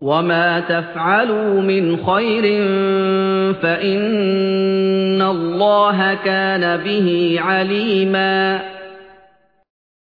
وَمَا تَفْعَلُوا مِنْ خَيْرٍ فَإِنَّ اللَّهَ كَانَ بِهِ عَلِيمًا